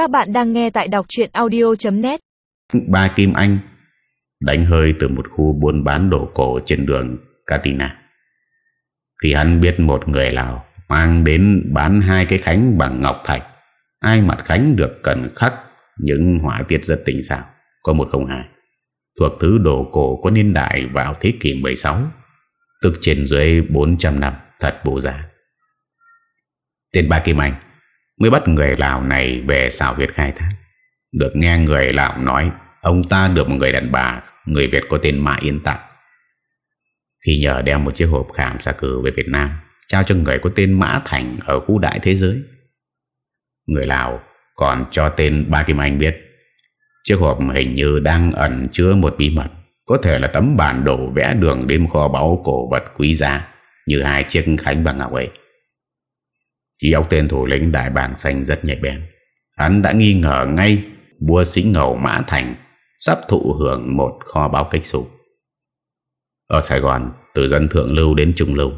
Các bạn đang nghe tại đọc chuyện audio.net Ba Kim Anh đánh hơi từ một khu buôn bán đồ cổ trên đường Katina. Khi hắn biết một người Lào mang đến bán hai cái khánh bằng ngọc thạch, ai mặt khánh được cần khắc những họa tiết rất tình xảo, có một không hai, thuộc thứ đồ cổ có niên đại vào thế kỷ 16, tức trên dưới 400 năm, thật bổ giá. Tên Ba Kim Anh mới bắt người Lào này về xào Việt khai thác. Được nghe người Lào nói ông ta được một người đàn bà, người Việt có tên Mã Yên tặng. Khi nhờ đem một chiếc hộp khảm xa cử về Việt Nam, trao cho người có tên Mã Thành ở khu đại thế giới. Người Lào còn cho tên Ba Kim Anh biết chiếc hộp hình như đang ẩn chứa một bí mật, có thể là tấm bản đồ vẽ đường đến kho báu cổ vật quý giá như hai chiếc khánh bằng ngọc ấy. Chỉ ốc tên thủ lĩnh đại bàng xanh rất nhạy bén. Hắn đã nghi ngờ ngay Vua sĩ ngầu Mã Thành Sắp thụ hưởng một kho báo cách sụp Ở Sài Gòn, Từ dân thượng lưu đến trung lưu,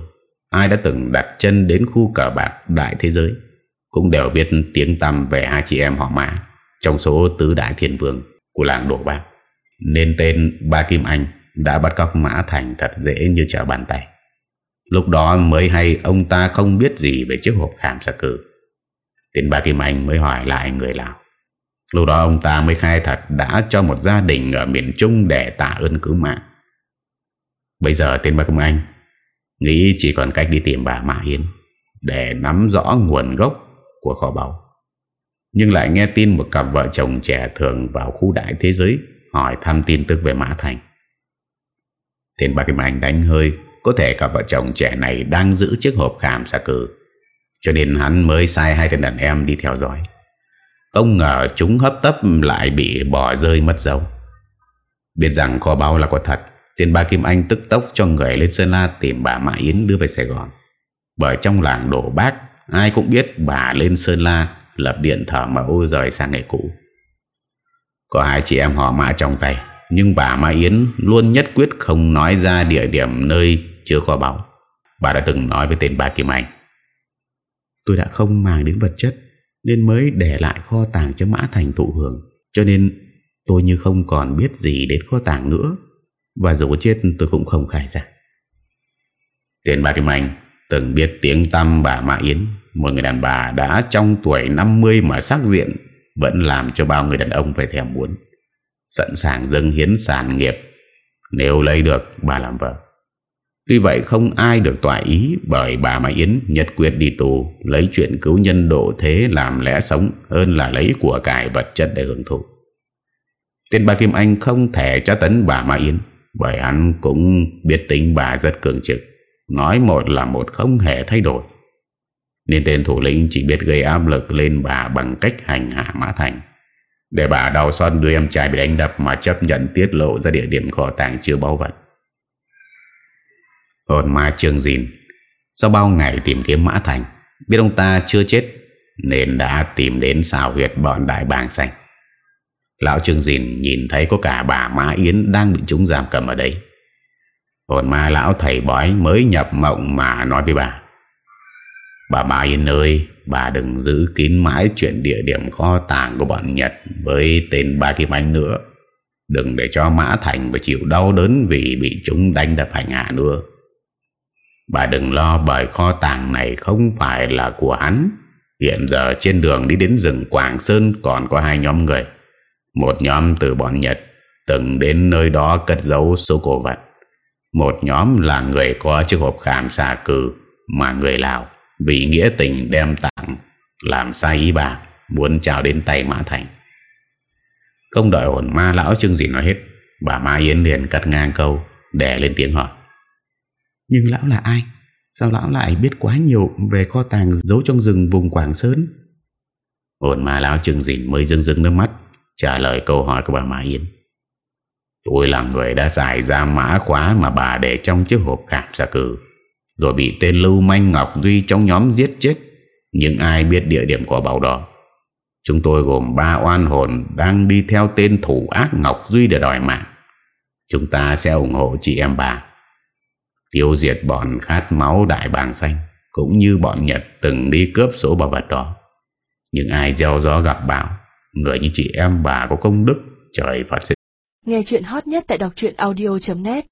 Ai đã từng đặt chân đến khu cờ bạc đại thế giới Cũng đều biết tiếng tăm về hai chị em họ Mã Trong số tứ đại thiên vương Của làng Đổ Bạc. Nên tên Ba Kim Anh Đã bắt cóc Mã Thành thật dễ như trở bàn tay. Lúc đó mới hay ông ta không biết gì về chiếc hộp khám xa cử. Tiến bà Kim Anh mới hỏi lại người Lào. Lúc đó ông ta mới khai thật đã cho một gia đình ở miền Trung để tạ ơn cứu mạng. Bây giờ Tiến bà Kim Anh nghĩ chỉ còn cách đi tìm bà Mã Hiến để nắm rõ nguồn gốc của kho báu. Nhưng lại nghe tin một cặp vợ chồng trẻ thường vào khu đại thế giới hỏi thăm tin tức về Mã Thành. Tên bà Kim Anh đánh hơi có thể cặp vợ chồng trẻ này đang giữ chiếc hộp khảm xa cử Cho nên hắn mới sai hai tên đàn em đi theo dõi. Không ngờ chúng hấp tấp lại bị bỏ rơi mất dấu. Biết rằng kho báu là có thật, Tiền ba Kim Anh tức tốc cho người lên Sơn La tìm bà Mã Yến đưa về Sài Gòn. Bởi trong làng đổ bác, Ai cũng biết bà lên Sơn La Lập điện thờ mẫu rời sang nghề cũ. Có hai chị em họ Mã trong tay, Nhưng bà Mã Yến luôn nhất quyết không nói ra địa điểm nơi chứa kho báu. Bà đã từng nói với tên bà Kim Anh. Tôi đã không mang đến vật chất Nên mới để lại kho tàng cho Mã Thành thụ hưởng. Cho nên tôi như không còn biết gì đến kho tàng nữa. Và dù chết tôi cũng không khai ra. Tên bà Kim Anh từng biết tiếng tâm bà Mã Yến. Một người đàn bà đã trong tuổi 50 mà sắc diện Vẫn làm cho bao người đàn ông phải thèm muốn. Sẵn sàng dâng hiến sản nghiệp. Nếu lấy được bà làm vợ Tuy vậy không ai được tỏa ý bởi bà Mai Yến nhất quyết đi tù, lấy chuyện cứu nhân độ thế làm lẽ sống hơn là lấy của cải vật chất để hưởng thụ. Tên bà Kim Anh không thể tra tấn bà Mai Yến, bởi hắn cũng biết tính bà rất cường trực. Nói một là một không hề thay đổi. Nên tên thủ lĩnh chỉ biết gây áp lực lên bà bằng cách hành hạ Mã Thành. Để bà đau son đưa em trai bị đánh đập mà chấp nhận tiết lộ ra địa điểm kho tàng chưa bao vật. Hồn ma trường dìn Sau bao ngày tìm kiếm Mã Thành Biết ông ta chưa chết Nên đã tìm đến xào huyệt bọn đại bàng xanh Lão Trương Dìn nhìn thấy có cả bà Mã Yến đang bị chúng giam cầm ở đây. Hồn ma lão thầy bói mới nhập mộng mà nói với bà. Bà Mã Yến ơi, bà đừng giữ kín mãi chuyện địa điểm kho tàng của bọn Nhật với tên ba Kim Anh nữa. Đừng để cho Mã Thành phải chịu đau đớn vì bị chúng đánh đập hành hạ nữa. Bà đừng lo bởi kho tàng này không phải là của hắn. Hiện giờ trên đường đi đến rừng Quảng Sơn còn có hai nhóm người. Một nhóm từ bọn Nhật, từng đến nơi đó cất giấu số cổ vật. Một nhóm là người có chiếc hộp khảm xà cử mà người Lào, vì nghĩa tình đem tặng, làm sai ý bà, muốn trao đến tay Mã Thành. Không đợi hồn ma lão chưng gì nói hết bà Ma Yến liền cắt ngang câu để lên tiếng hỏi. Nhưng lão là ai? Sao lão lại biết quá nhiều Về kho tàng giấu trong rừng vùng Quảng Sơn? Hồn mà lão chừng dịnh mới dưng dưng nước mắt, Trả lời câu hỏi của bà Mã Yến. Tôi là người đã giải ra mã khóa Mà bà để trong chiếc hộp khảm xa cử Rồi bị tên Lưu Manh Ngọc Duy Trong nhóm giết chết. Nhưng ai biết địa điểm của bảo đó? Chúng tôi gồm ba oan hồn Đang đi theo tên thủ ác Ngọc Duy để đòi mạng. Chúng ta sẽ ủng hộ chị em bà tiêu diệt bọn khát máu đại bàng xanh, cũng như bọn Nhật từng đi cướp số bảo vật đó. Nhưng ai gieo gió gặp bão, Người như chị em bà có công đức, Trời Phật sẽ Nghe chuyện hot nhất tại đọc audio.net